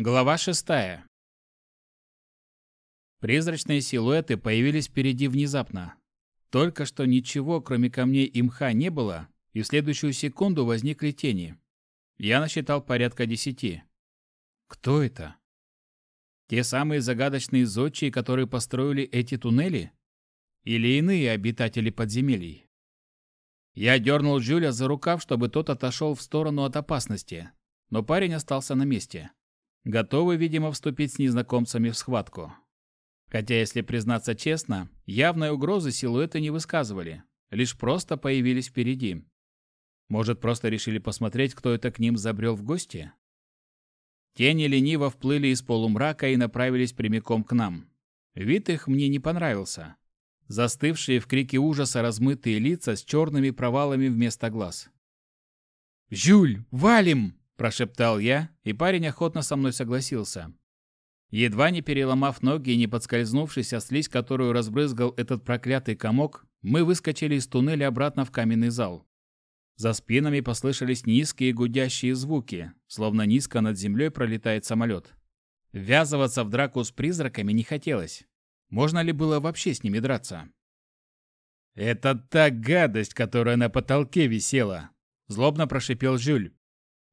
Глава шестая. Призрачные силуэты появились впереди внезапно. Только что ничего, кроме камней и мха, не было, и в следующую секунду возникли тени. Я насчитал порядка десяти. Кто это? Те самые загадочные зодчие, которые построили эти туннели? Или иные обитатели подземелий? Я дернул Жюля за рукав, чтобы тот отошел в сторону от опасности, но парень остался на месте готовы, видимо, вступить с незнакомцами в схватку. Хотя, если признаться честно, явной угрозы силуэты не высказывали, лишь просто появились впереди. Может, просто решили посмотреть, кто это к ним забрел в гости? Тени лениво вплыли из полумрака и направились прямиком к нам. Вид их мне не понравился. Застывшие в крике ужаса размытые лица с черными провалами вместо глаз. «Жюль, валим!» Прошептал я, и парень охотно со мной согласился. Едва не переломав ноги и не подскользнувшись о слизь, которую разбрызгал этот проклятый комок, мы выскочили из туннеля обратно в каменный зал. За спинами послышались низкие гудящие звуки, словно низко над землей пролетает самолет. Ввязываться в драку с призраками не хотелось. Можно ли было вообще с ними драться? «Это та гадость, которая на потолке висела!» Злобно прошипел Жюль.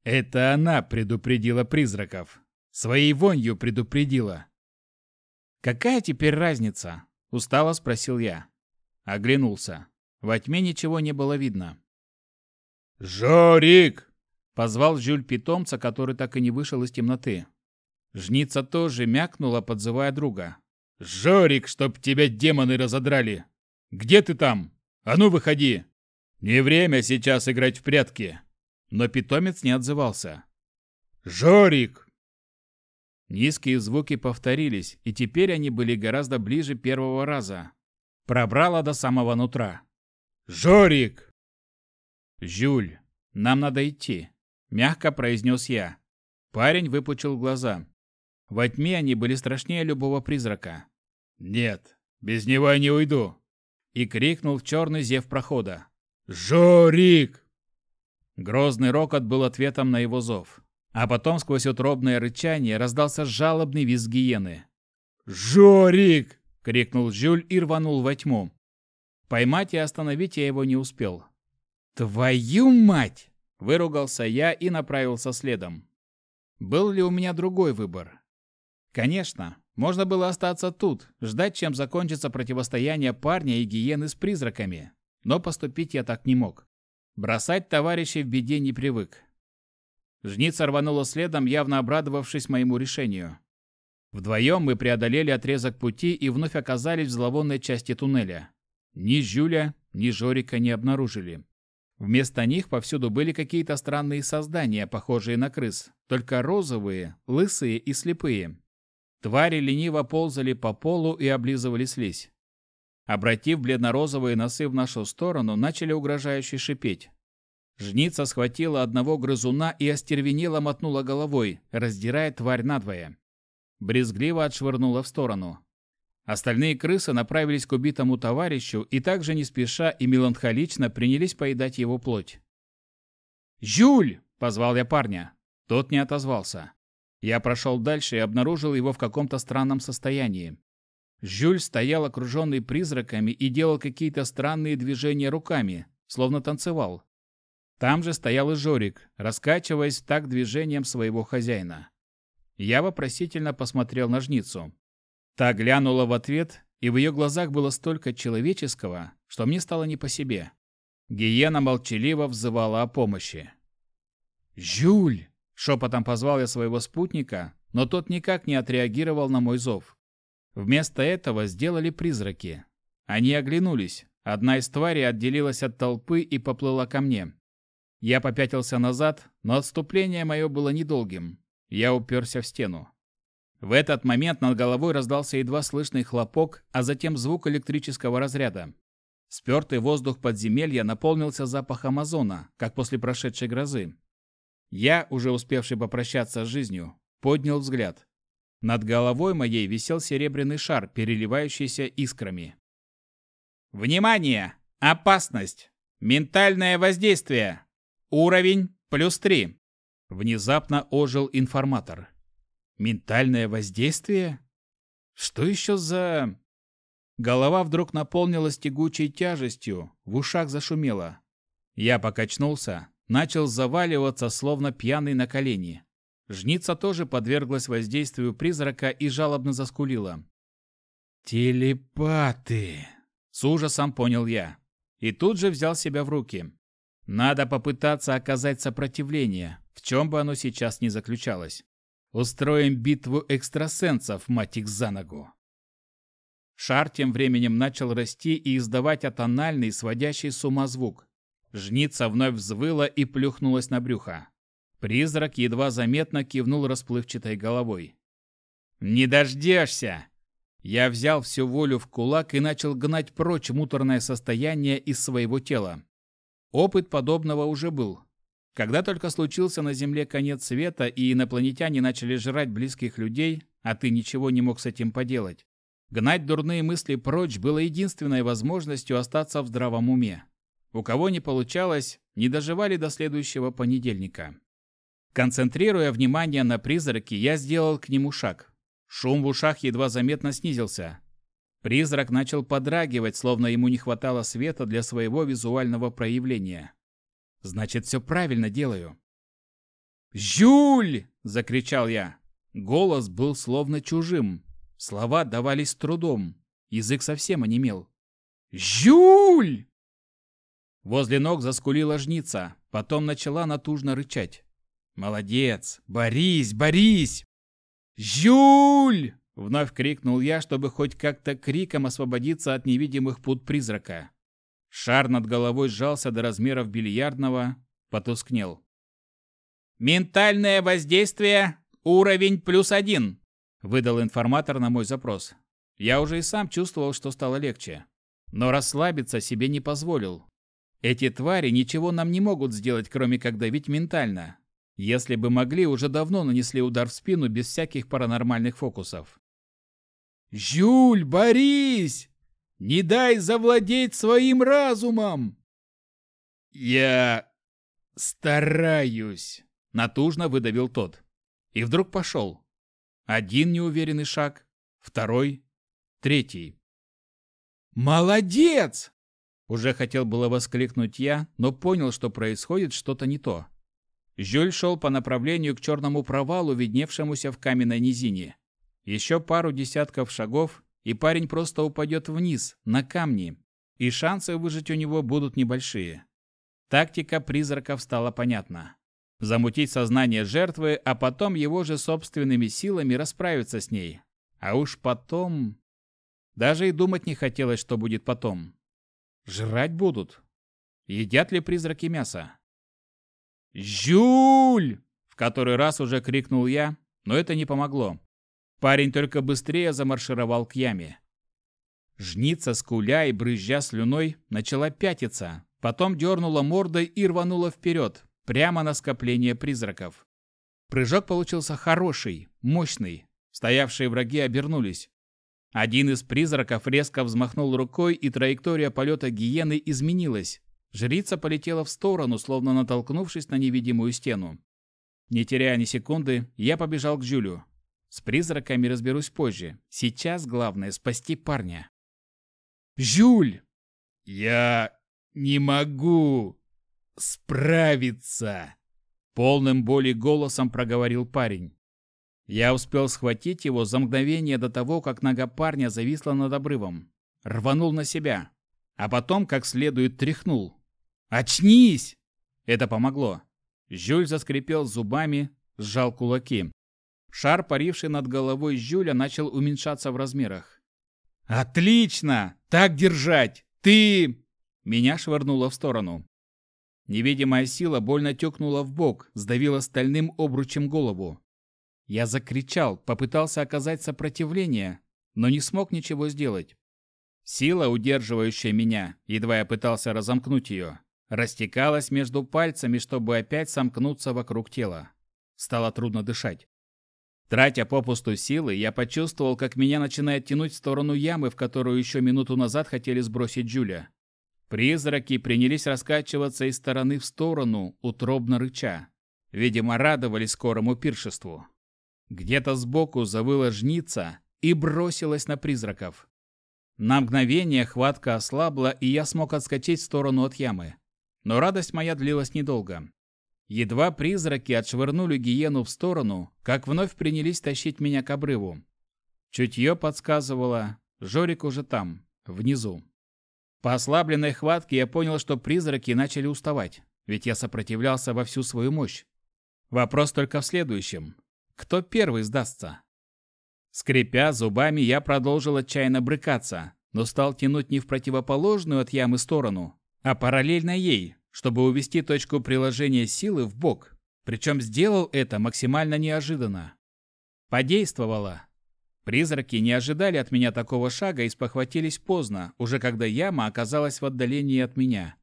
Это она предупредила призраков. Своей вонью предупредила. «Какая теперь разница?» – устало спросил я. Оглянулся. Во тьме ничего не было видно. «Жорик!» – позвал Жюль питомца, который так и не вышел из темноты. Жница тоже мякнула, подзывая друга. «Жорик, чтоб тебя демоны разодрали! Где ты там? А ну, выходи! Не время сейчас играть в прятки!» Но питомец не отзывался. «Жорик!» Низкие звуки повторились, и теперь они были гораздо ближе первого раза. Пробрало до самого нутра. «Жорик!» «Жюль, нам надо идти», — мягко произнес я. Парень выпучил глаза. Во тьме они были страшнее любого призрака. «Нет, без него я не уйду!» И крикнул в черный зев прохода. «Жорик!» Грозный рокот был ответом на его зов. А потом сквозь утробное рычание раздался жалобный визг гиены. «Жорик!» — крикнул Жюль и рванул во тьму. Поймать и остановить я его не успел. «Твою мать!» — выругался я и направился следом. Был ли у меня другой выбор? Конечно, можно было остаться тут, ждать, чем закончится противостояние парня и гиены с призраками. Но поступить я так не мог. Бросать товарищей в беде не привык. Жница рванула следом, явно обрадовавшись моему решению. Вдвоем мы преодолели отрезок пути и вновь оказались в зловонной части туннеля. Ни Жюля, ни Жорика не обнаружили. Вместо них повсюду были какие-то странные создания, похожие на крыс, только розовые, лысые и слепые. Твари лениво ползали по полу и облизывали слизь. Обратив бледно-розовые носы в нашу сторону, начали угрожающе шипеть. Жница схватила одного грызуна и остервенело мотнула головой, раздирая тварь надвое. Брезгливо отшвырнула в сторону. Остальные крысы направились к убитому товарищу и также не спеша и меланхолично принялись поедать его плоть. «Жюль!» – позвал я парня. Тот не отозвался. Я прошел дальше и обнаружил его в каком-то странном состоянии. Жюль стоял окруженный призраками и делал какие-то странные движения руками, словно танцевал. Там же стоял и Жорик, раскачиваясь в такт движением своего хозяина. Я вопросительно посмотрел на жницу. Та глянула в ответ, и в ее глазах было столько человеческого, что мне стало не по себе. Гиена молчаливо взывала о помощи. «Жюль!» – шепотом позвал я своего спутника, но тот никак не отреагировал на мой зов. Вместо этого сделали призраки. Они оглянулись. Одна из тварей отделилась от толпы и поплыла ко мне. Я попятился назад, но отступление мое было недолгим. Я уперся в стену. В этот момент над головой раздался едва слышный хлопок, а затем звук электрического разряда. Спертый воздух подземелья наполнился запахом озона, как после прошедшей грозы. Я, уже успевший попрощаться с жизнью, поднял взгляд. Над головой моей висел серебряный шар, переливающийся искрами. Внимание! Опасность! Ментальное воздействие! Уровень плюс три. Внезапно ожил информатор. Ментальное воздействие? Что еще за... Голова вдруг наполнилась тягучей тяжестью, в ушах зашумело. Я покачнулся, начал заваливаться, словно пьяный на колени. Жница тоже подверглась воздействию призрака и жалобно заскулила. «Телепаты!» — с ужасом понял я. И тут же взял себя в руки. Надо попытаться оказать сопротивление, в чем бы оно сейчас ни заключалось. Устроим битву экстрасенсов, мать их за ногу. Шар тем временем начал расти и издавать атональный, сводящий с ума звук. Жница вновь взвыла и плюхнулась на брюхо. Призрак едва заметно кивнул расплывчатой головой. «Не дождешься!» Я взял всю волю в кулак и начал гнать прочь муторное состояние из своего тела. Опыт подобного уже был. Когда только случился на Земле конец света и инопланетяне начали жрать близких людей, а ты ничего не мог с этим поделать, гнать дурные мысли прочь было единственной возможностью остаться в здравом уме. У кого не получалось, не доживали до следующего понедельника. Концентрируя внимание на призраке, я сделал к нему шаг. Шум в ушах едва заметно снизился. Призрак начал подрагивать, словно ему не хватало света для своего визуального проявления. Значит, все правильно делаю. «Жюль!» – закричал я. Голос был словно чужим. Слова давались с трудом. Язык совсем онемел. «Жюль!» Возле ног заскулила жница, потом начала натужно рычать. «Молодец! Борись, борись!» «Жюль!» — вновь крикнул я, чтобы хоть как-то криком освободиться от невидимых пут призрака. Шар над головой сжался до размеров бильярдного, потускнел. «Ментальное воздействие, уровень плюс один», — выдал информатор на мой запрос. Я уже и сам чувствовал, что стало легче. Но расслабиться себе не позволил. Эти твари ничего нам не могут сделать, кроме как давить ментально. Если бы могли, уже давно нанесли удар в спину без всяких паранормальных фокусов. «Жюль, Борис! Не дай завладеть своим разумом!» «Я стараюсь!» — натужно выдавил тот. И вдруг пошел. Один неуверенный шаг, второй, третий. «Молодец!» Уже хотел было воскликнуть я, но понял, что происходит что-то не то. Жюль шел по направлению к черному провалу, видневшемуся в каменной низине. Еще пару десятков шагов, и парень просто упадет вниз, на камни, и шансы выжить у него будут небольшие. Тактика призраков стала понятна. Замутить сознание жертвы, а потом его же собственными силами расправиться с ней. А уж потом... Даже и думать не хотелось, что будет потом. Жрать будут. Едят ли призраки мясо? «Жюль!» — в который раз уже крикнул я, но это не помогло. Парень только быстрее замаршировал к яме. Жница, скуля и брызжа слюной, начала пятиться, потом дернула мордой и рванула вперед, прямо на скопление призраков. Прыжок получился хороший, мощный. Стоявшие враги обернулись. Один из призраков резко взмахнул рукой, и траектория полета гиены изменилась. Жрица полетела в сторону, словно натолкнувшись на невидимую стену. Не теряя ни секунды, я побежал к Жюлю. С призраками разберусь позже. Сейчас главное спасти парня. «Жюль! Я не могу справиться!» Полным боли голосом проговорил парень. Я успел схватить его за мгновение до того, как нога парня зависла над обрывом. Рванул на себя, а потом как следует тряхнул. «Очнись!» Это помогло. Жюль заскрипел зубами, сжал кулаки. Шар, паривший над головой Жюля, начал уменьшаться в размерах. «Отлично! Так держать! Ты...» Меня швырнуло в сторону. Невидимая сила больно тёкнула в бок, сдавила стальным обручем голову. Я закричал, попытался оказать сопротивление, но не смог ничего сделать. Сила, удерживающая меня, едва я пытался разомкнуть ее, растекалась между пальцами, чтобы опять сомкнуться вокруг тела. Стало трудно дышать. Тратя попусту силы, я почувствовал, как меня начинает тянуть в сторону ямы, в которую еще минуту назад хотели сбросить Джуля. Призраки принялись раскачиваться из стороны в сторону, утробно рыча. Видимо, радовались скорому пиршеству. Где-то сбоку завыла жница и бросилась на призраков. На мгновение хватка ослабла, и я смог отскочить в сторону от ямы. Но радость моя длилась недолго. Едва призраки отшвырнули гиену в сторону, как вновь принялись тащить меня к обрыву. Чутье подсказывало, Жорик уже там, внизу. По ослабленной хватке я понял, что призраки начали уставать, ведь я сопротивлялся во всю свою мощь. Вопрос только в следующем. Кто первый сдастся? Скрипя зубами, я продолжил отчаянно брыкаться, но стал тянуть не в противоположную от ямы сторону, а параллельно ей, чтобы увести точку приложения силы в бок. Причем сделал это максимально неожиданно. Подействовало. Призраки не ожидали от меня такого шага и спохватились поздно, уже когда яма оказалась в отдалении от меня.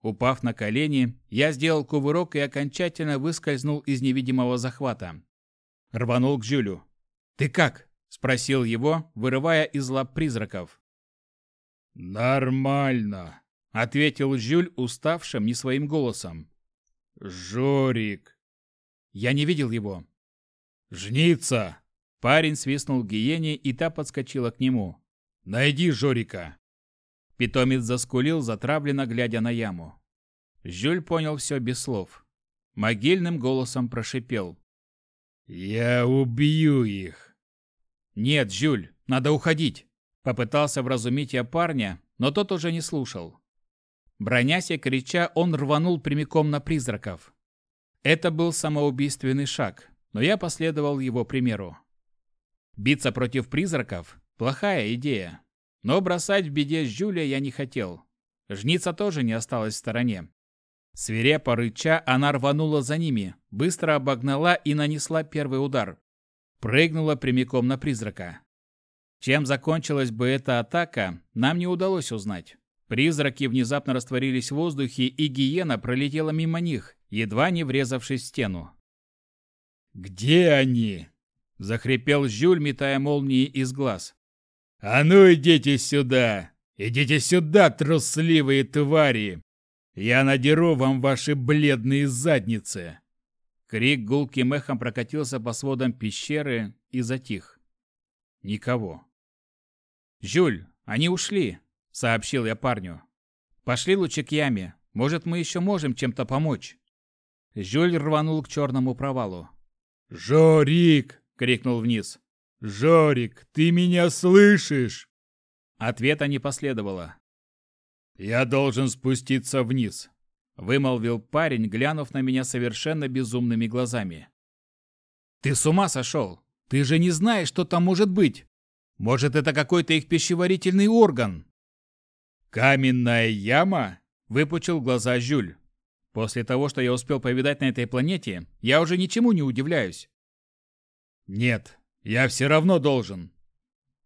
Упав на колени, я сделал кувырок и окончательно выскользнул из невидимого захвата. Рванул к Жюлю. «Ты как?» – спросил его, вырывая из лап призраков. «Нормально», – ответил Жюль уставшим не своим голосом. «Жорик». Я не видел его. «Жница!» Парень свистнул гиене, и та подскочила к нему. «Найди Жорика!» Питомец заскулил, затравленно глядя на яму. Жюль понял все без слов. Могильным голосом прошипел. «Я убью их!» «Нет, Жюль, надо уходить!» Попытался вразумить я парня, но тот уже не слушал. Бронясь и крича, он рванул прямиком на призраков. Это был самоубийственный шаг, но я последовал его примеру. Биться против призраков – плохая идея. Но бросать в беде Жюля я не хотел. Жница тоже не осталась в стороне. Свирепо рыча, она рванула за ними, быстро обогнала и нанесла первый удар. Прыгнула прямиком на призрака. Чем закончилась бы эта атака, нам не удалось узнать. Призраки внезапно растворились в воздухе, и гиена пролетела мимо них, едва не врезавшись в стену. «Где они?» – захрипел Жюль, метая молнии из глаз. «А ну идите сюда! Идите сюда, трусливые твари! Я надеру вам ваши бледные задницы!» Крик гулким эхом прокатился по сводам пещеры и затих. Никого. «Жюль, они ушли!» — сообщил я парню. «Пошли лучше к яме. Может, мы еще можем чем-то помочь?» Жюль рванул к черному провалу. «Жорик!» — крикнул вниз. «Жорик, ты меня слышишь?» Ответа не последовало. «Я должен спуститься вниз», — вымолвил парень, глянув на меня совершенно безумными глазами. «Ты с ума сошел? Ты же не знаешь, что там может быть. Может, это какой-то их пищеварительный орган?» «Каменная яма?» — выпучил глаза Жюль. После того, что я успел повидать на этой планете, я уже ничему не удивляюсь. «Нет, я все равно должен».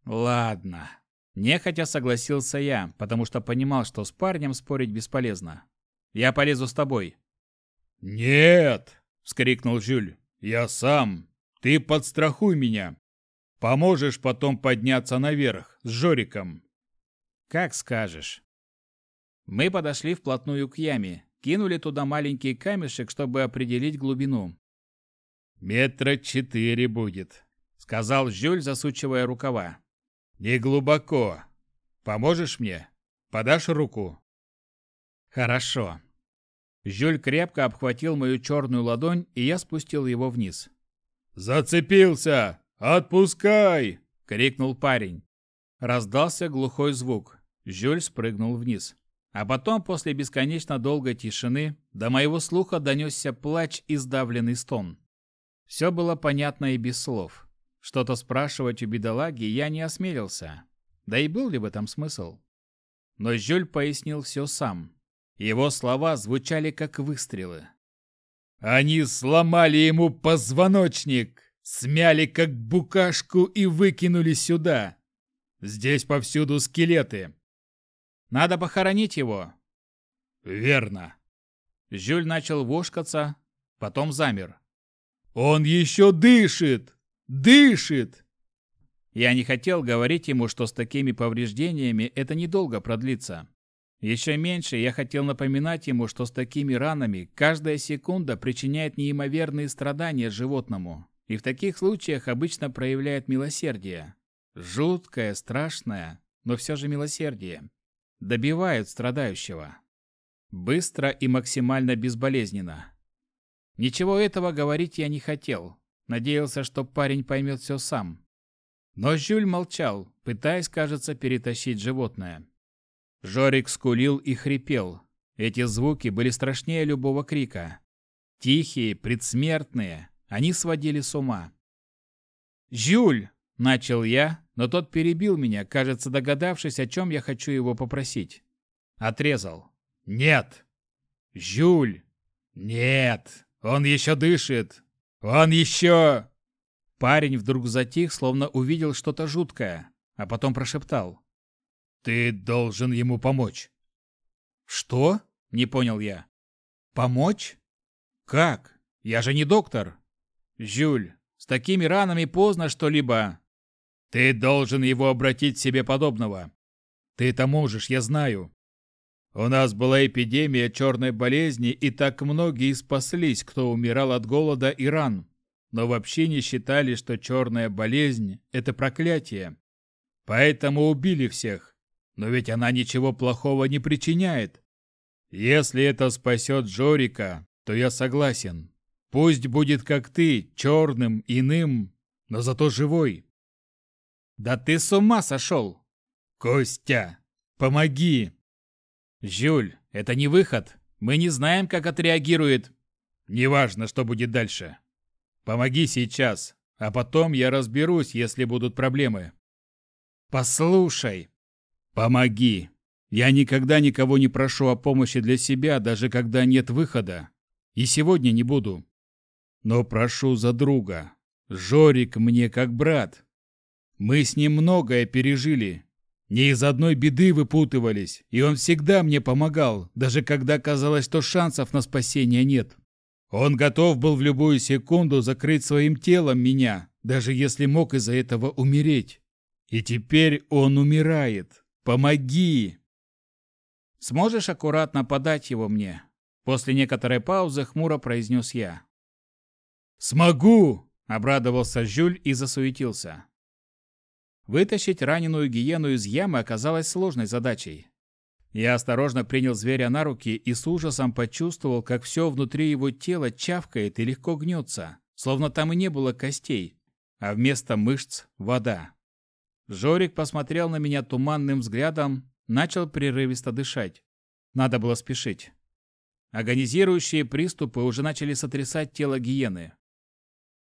«Ладно», Нехотя согласился я, потому что понимал, что с парнем спорить бесполезно. «Я полезу с тобой». «Нет!» — вскрикнул Жюль. «Я сам. Ты подстрахуй меня. Поможешь потом подняться наверх с Жориком». «Как скажешь». Мы подошли вплотную к яме, кинули туда маленький камешек, чтобы определить глубину. «Метра четыре будет», — сказал Жюль, засучивая рукава. «Не глубоко. Поможешь мне? Подашь руку?» «Хорошо». Жюль крепко обхватил мою черную ладонь, и я спустил его вниз. «Зацепился! Отпускай!» — крикнул парень. Раздался глухой звук. Жюль спрыгнул вниз. А потом, после бесконечно долгой тишины, до моего слуха донесся плач и сдавленный стон. Все было понятно и без слов. Что-то спрашивать у бедолаги я не осмелился. Да и был ли в этом смысл? Но Жюль пояснил все сам. Его слова звучали как выстрелы. «Они сломали ему позвоночник, смяли как букашку и выкинули сюда. Здесь повсюду скелеты. Надо похоронить его». «Верно». Жюль начал вошкаться, потом замер. «Он еще дышит!» Дышит!» Я не хотел говорить ему, что с такими повреждениями это недолго продлится. Еще меньше я хотел напоминать ему, что с такими ранами каждая секунда причиняет неимоверные страдания животному. и в таких случаях обычно проявляет милосердие. Жуткое, страшное, но все же милосердие. Добивает страдающего. Быстро и максимально безболезненно. Ничего этого говорить я не хотел. Надеялся, что парень поймет все сам. Но Жюль молчал, пытаясь, кажется, перетащить животное. Жорик скулил и хрипел. Эти звуки были страшнее любого крика. Тихие, предсмертные, они сводили с ума. «Жюль!» – начал я, но тот перебил меня, кажется, догадавшись, о чем я хочу его попросить. Отрезал. «Нет!» «Жюль!» «Нет! Он еще дышит! Он еще...» Парень вдруг затих, словно увидел что-то жуткое, а потом прошептал. «Ты должен ему помочь». «Что?» – не понял я. «Помочь? Как? Я же не доктор». «Жюль, с такими ранами поздно что-либо...» «Ты должен его обратить себе подобного. Ты это можешь, я знаю. У нас была эпидемия черной болезни, и так многие спаслись, кто умирал от голода и ран, но вообще не считали, что черная болезнь – это проклятие. Поэтому убили всех. Но ведь она ничего плохого не причиняет. Если это спасет Жорика, то я согласен. Пусть будет как ты, черным, иным, но зато живой. Да ты с ума сошел! Костя, помоги! Жюль, это не выход. Мы не знаем, как отреагирует. Неважно, что будет дальше. Помоги сейчас, а потом я разберусь, если будут проблемы. Послушай. Помоги. Я никогда никого не прошу о помощи для себя, даже когда нет выхода. И сегодня не буду. Но прошу за друга. Жорик мне как брат. Мы с ним многое пережили, не из одной беды выпутывались, и он всегда мне помогал, даже когда казалось, что шансов на спасение нет. Он готов был в любую секунду закрыть своим телом меня, даже если мог из-за этого умереть. И теперь он умирает. Помоги!» «Сможешь аккуратно подать его мне?» После некоторой паузы хмуро произнес я. «Смогу!» – обрадовался Жюль и засуетился. Вытащить раненую гиену из ямы оказалось сложной задачей. Я осторожно принял зверя на руки и с ужасом почувствовал, как все внутри его тела чавкает и легко гнется, словно там и не было костей, а вместо мышц – вода. Жорик посмотрел на меня туманным взглядом, начал прерывисто дышать. Надо было спешить. Агонизирующие приступы уже начали сотрясать тело гиены.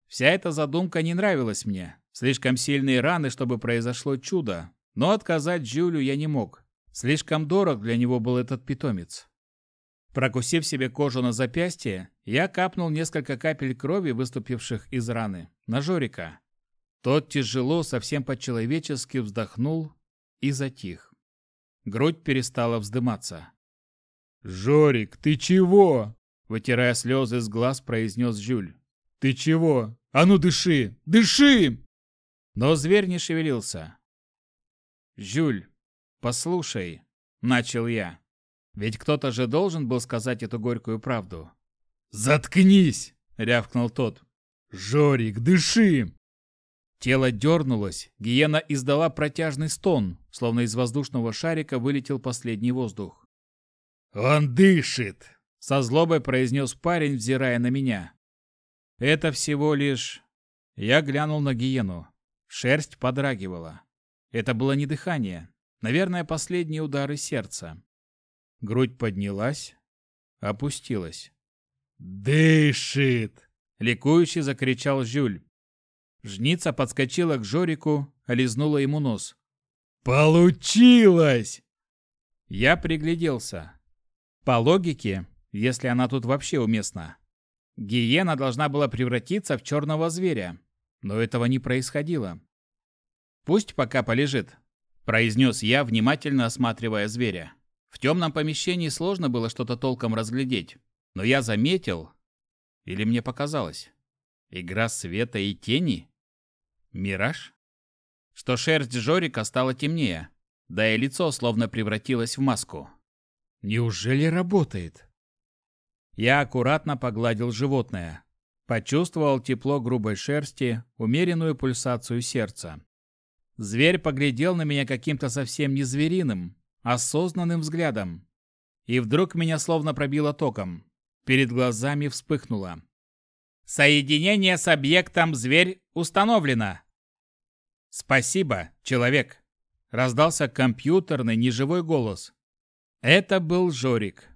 Вся эта задумка не нравилась мне, Слишком сильные раны, чтобы произошло чудо, но отказать Джулю я не мог. Слишком дорог для него был этот питомец. Прокусив себе кожу на запястье, я капнул несколько капель крови, выступивших из раны, на Жорика. Тот тяжело, совсем по-человечески вздохнул и затих. Грудь перестала вздыматься. «Жорик, ты чего?» Вытирая слезы с глаз, произнес Жюль. «Ты чего? А ну дыши! Дыши!» Но зверь не шевелился. «Жюль, послушай», — начал я. Ведь кто-то же должен был сказать эту горькую правду. «Заткнись!» — рявкнул тот. «Жорик, дыши!» Тело дернулось, гиена издала протяжный стон, словно из воздушного шарика вылетел последний воздух. «Он дышит!» — со злобой произнес парень, взирая на меня. «Это всего лишь...» Я глянул на гиену. Шерсть подрагивала. Это было не дыхание. Наверное, последние удары сердца. Грудь поднялась, опустилась. «Дышит!» — ликующе закричал Жюль. Жница подскочила к Жорику, олизнула ему нос. «Получилось!» Я пригляделся. По логике, если она тут вообще уместна, гиена должна была превратиться в черного зверя, но этого не происходило. «Пусть пока полежит», – произнес я, внимательно осматривая зверя. В темном помещении сложно было что-то толком разглядеть, но я заметил, или мне показалось, игра света и тени? Мираж? Что шерсть Жорика стала темнее, да и лицо словно превратилось в маску. Неужели работает? Я аккуратно погладил животное. Почувствовал тепло грубой шерсти, умеренную пульсацию сердца. Зверь поглядел на меня каким-то совсем не звериным, осознанным взглядом. И вдруг меня словно пробило током. Перед глазами вспыхнуло. «Соединение с объектом зверь установлено!» «Спасибо, человек!» Раздался компьютерный неживой голос. Это был Жорик.